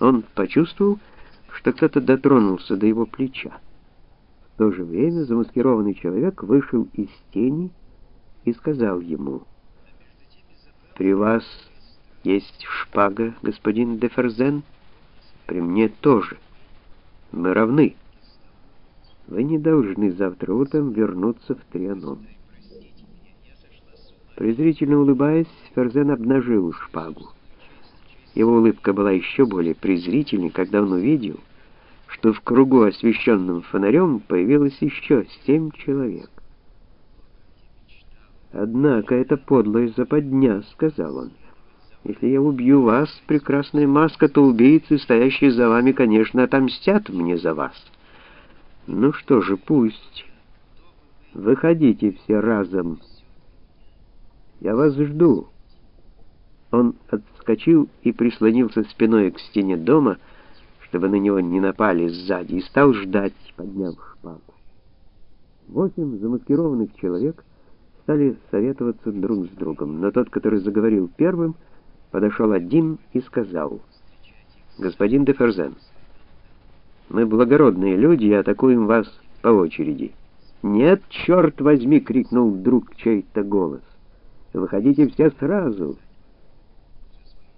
Он почувствовал, что кто-то дотронулся до его плеча. В то же время замаскированный человек вышел из тени и сказал ему, «При вас есть шпага, господин Деферзен? При мне тоже. Мы равны. Вы не должны завтра утром вернуться в Трианон». Презрительно улыбаясь, Ферзен обнажил шпагу. Его улыбка была еще более презрительной, когда он увидел, что в кругу, освещенном фонарем, появилось еще семь человек. «Однако это подлая западня», — сказал он. «Если я убью вас, прекрасная маска, то убийцы, стоящие за вами, конечно, отомстят мне за вас. Ну что же, пусть. Выходите все разом. Я вас жду». Он отскочил и прислонился спиной к стене дома, чтобы на него не напали сзади, и стал ждать, подняв шпагу. Восемь замаскированных человек стали советоваться друг с другом, но тот, который заговорил первым, подошел один и сказал, «Господин де Ферзен, мы благородные люди и атакуем вас по очереди». «Нет, черт возьми!» — крикнул вдруг чей-то голос. «Выходите все сразу!»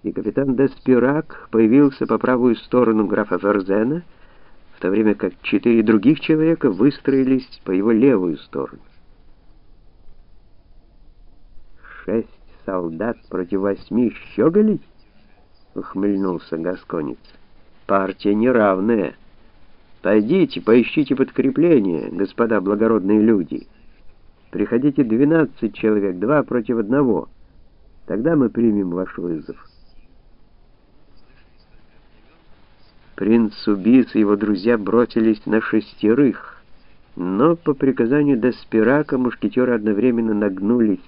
И капитан Деспирак появился по правую сторону графа Ферзена, в то время как четыре других человека выстроились по его левую сторону. «Шесть солдат против восьми щеголей?» — ухмыльнулся Гасконец. «Партия неравная. Пойдите, поищите подкрепление, господа благородные люди. Приходите двенадцать человек, два против одного. Тогда мы примем ваш вызов». Принц Убис и его друзья бросились на шестерых, но по приказанию Деспирака мушкетеры одновременно нагнулись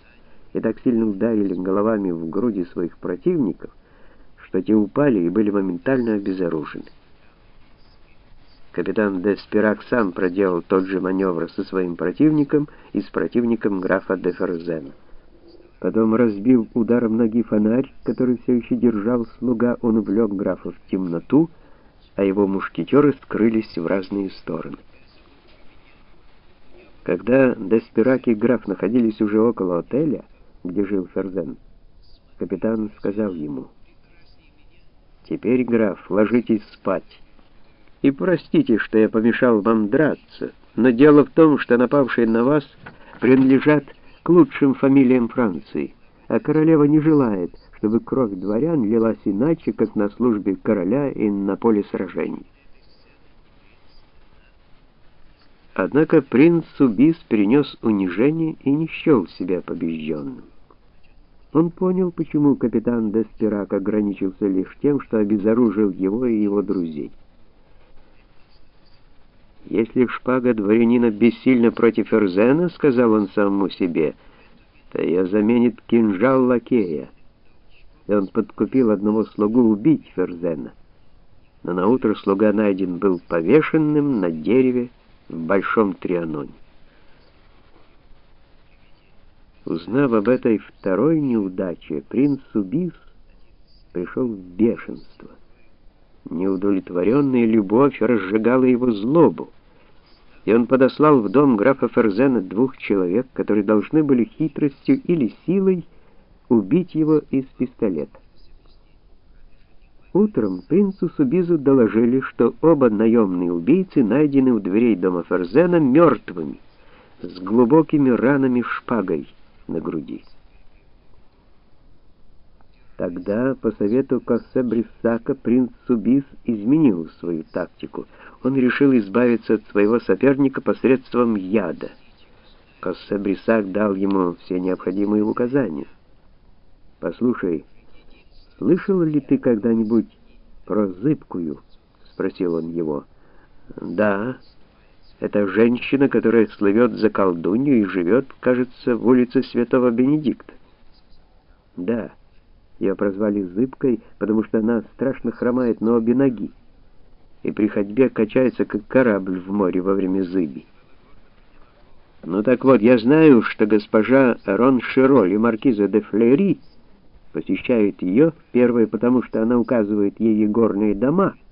и так сильно ударили головами в груди своих противников, что те упали и были моментально обезоружены. Капитан Деспирак сам проделал тот же маневр со своим противником и с противником графа де Ферзена. Потом разбил ударом ноги фонарь, который все еще держал слуга, он увлек графа в темноту, а его мушкетеры скрылись в разные стороны. Когда Деспирак и граф находились уже около отеля, где жил Ферзен, капитан сказал ему, «Теперь, граф, ложитесь спать. И простите, что я помешал вам драться, но дело в том, что напавшие на вас принадлежат к лучшим фамилиям Франции, а королева не желает, чтобы кровь дворян лилась иначе, как на службе короля и на поле сражений. Однако принц Убис перенес унижение и не счел себя побежденным. Он понял, почему капитан Деспирак ограничился лишь тем, что обезоружил его и его друзей. «Если шпага дворянина бессильна против Эрзена, — сказал он самому себе, — то ее заменит кинжал лакея» и он подкупил одного слугу убить Ферзена. Но наутро слуга найден был повешенным на дереве в Большом Трианоне. Узнав об этой второй неудаче, принц Убис пришел в бешенство. Неудовлетворенная любовь разжигала его злобу, и он подослал в дом графа Ферзена двух человек, которые должны были хитростью или силой убить его из пистолета. Утром принцу Субизу доложили, что оба наемные убийцы найдены у дверей дома Ферзена мертвыми, с глубокими ранами шпагой на груди. Тогда, по совету Коссе Бриссака, принц Субиз изменил свою тактику. Он решил избавиться от своего соперника посредством яда. Коссе Бриссак дал ему все необходимые указания. «Послушай, слышал ли ты когда-нибудь про Зыбкую?» — спросил он его. «Да, это женщина, которая слывет за колдунью и живет, кажется, в улице Святого Бенедикта». «Да, ее прозвали Зыбкой, потому что она страшно хромает на обе ноги и при ходьбе качается, как корабль в море во время зыби. Ну так вот, я знаю, что госпожа Рон и маркиза де Флери — посещают ее, первое, потому что она указывает ей горные дома —